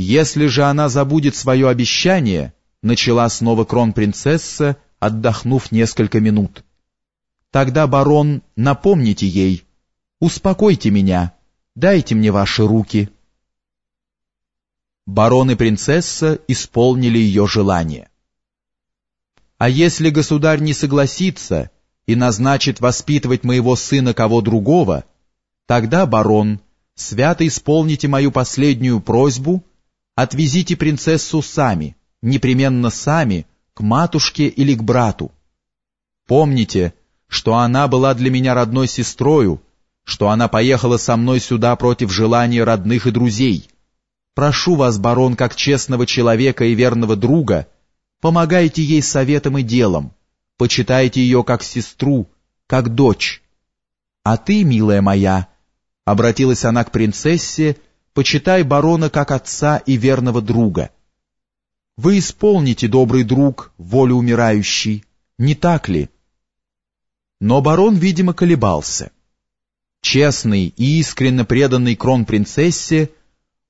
Если же она забудет свое обещание, начала снова кронпринцесса, отдохнув несколько минут. Тогда, барон, напомните ей, успокойте меня, дайте мне ваши руки. Барон и принцесса исполнили ее желание. А если государь не согласится и назначит воспитывать моего сына кого другого, тогда, барон, свято исполните мою последнюю просьбу, отвезите принцессу сами, непременно сами, к матушке или к брату. Помните, что она была для меня родной сестрою, что она поехала со мной сюда против желания родных и друзей. Прошу вас, барон, как честного человека и верного друга, Помогайте ей советом и делом, почитайте ее как сестру, как дочь. А ты, милая моя, — обратилась она к принцессе, — почитай барона как отца и верного друга. Вы исполните, добрый друг, волю умирающей, не так ли? Но барон, видимо, колебался. Честный и искренне преданный кронпринцессе,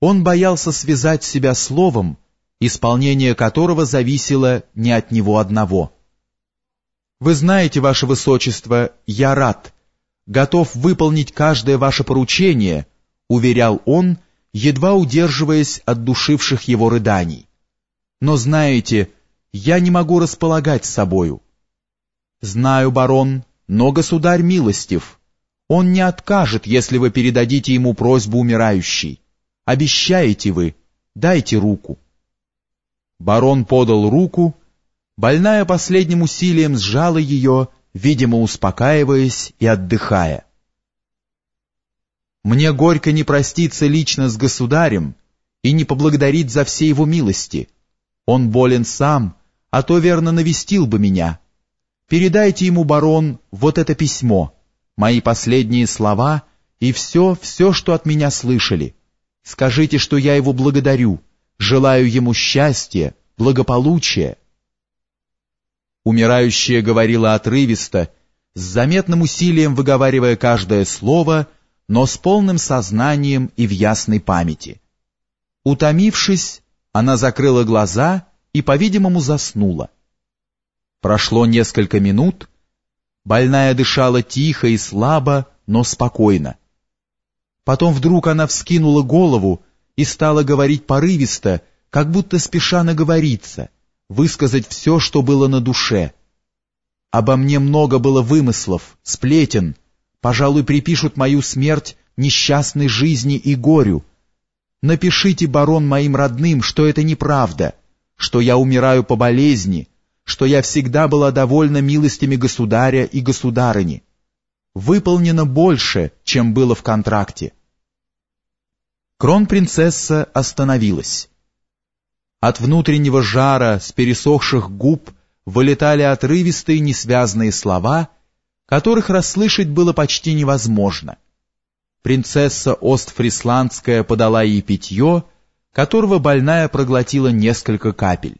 он боялся связать себя словом, исполнение которого зависело не от него одного. «Вы знаете, ваше высочество, я рад, готов выполнить каждое ваше поручение», уверял он, едва удерживаясь от душивших его рыданий. «Но знаете, я не могу располагать собою». «Знаю, барон, но государь милостив. Он не откажет, если вы передадите ему просьбу умирающей. Обещаете вы, дайте руку». Барон подал руку, больная последним усилием сжала ее, видимо, успокаиваясь и отдыхая. «Мне горько не проститься лично с государем и не поблагодарить за все его милости. Он болен сам, а то верно навестил бы меня. Передайте ему, барон, вот это письмо, мои последние слова и все, все, что от меня слышали. Скажите, что я его благодарю» желаю ему счастья, благополучия. Умирающая говорила отрывисто, с заметным усилием выговаривая каждое слово, но с полным сознанием и в ясной памяти. Утомившись, она закрыла глаза и, по-видимому, заснула. Прошло несколько минут, больная дышала тихо и слабо, но спокойно. Потом вдруг она вскинула голову и стала говорить порывисто, как будто спеша наговориться, высказать все, что было на душе. Обо мне много было вымыслов, сплетен, пожалуй, припишут мою смерть несчастной жизни и горю. Напишите, барон, моим родным, что это неправда, что я умираю по болезни, что я всегда была довольна милостями государя и государыни. Выполнено больше, чем было в контракте. Кронпринцесса остановилась. От внутреннего жара с пересохших губ вылетали отрывистые несвязные слова, которых расслышать было почти невозможно. Принцесса Остфрисландская подала ей питье, которого больная проглотила несколько капель.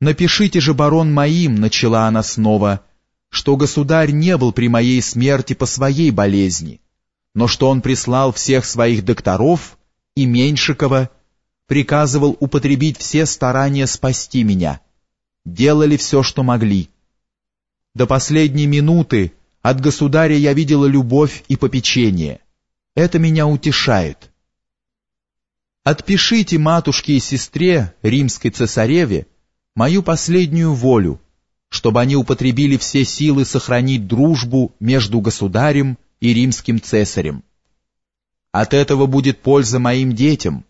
«Напишите же, барон, моим», — начала она снова, — «что государь не был при моей смерти по своей болезни, но что он прислал всех своих докторов и Меньшикова, приказывал употребить все старания спасти меня. Делали все, что могли. До последней минуты от государя я видела любовь и попечение. Это меня утешает. Отпишите матушке и сестре, римской цесареве, мою последнюю волю, чтобы они употребили все силы сохранить дружбу между государем и римским цесарем. От этого будет польза моим детям.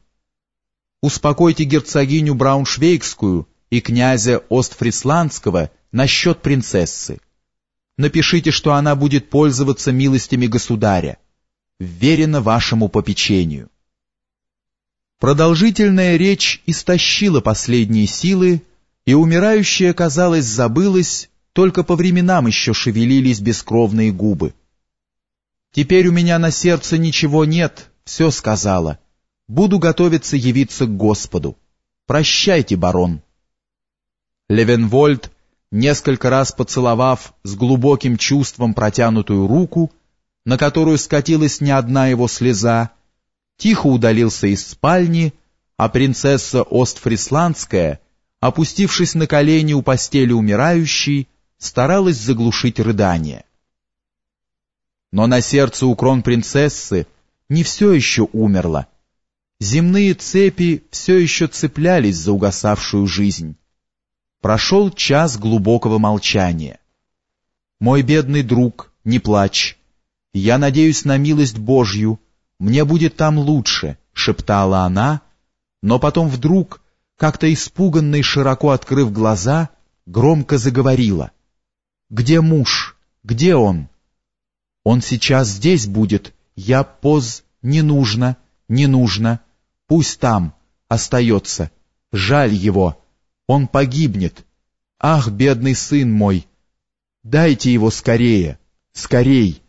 Успокойте герцогиню Брауншвейгскую и князя Остфрисландского насчет принцессы. Напишите, что она будет пользоваться милостями государя. Верено вашему попечению. Продолжительная речь истощила последние силы, и умирающая, казалось, забылась, только по временам еще шевелились бескровные губы. Теперь у меня на сердце ничего нет, все сказала. Буду готовиться явиться к Господу. Прощайте, барон. Левенвольд, несколько раз поцеловав с глубоким чувством протянутую руку, на которую скатилась не одна его слеза, тихо удалился из спальни, а принцесса Остфрисландская, опустившись на колени у постели умирающей, старалась заглушить рыдание. Но на сердце у кронпринцессы не все еще умерло. Земные цепи все еще цеплялись за угасавшую жизнь. Прошел час глубокого молчания. «Мой бедный друг, не плачь. Я надеюсь на милость Божью. Мне будет там лучше», — шептала она, но потом вдруг, как-то испуганно и широко открыв глаза, громко заговорила. «Где муж? Где он?» «Он сейчас здесь будет. Я поз... Не нужно, не нужно. Пусть там, остается. Жаль его. Он погибнет. Ах, бедный сын мой! Дайте его скорее, скорей!»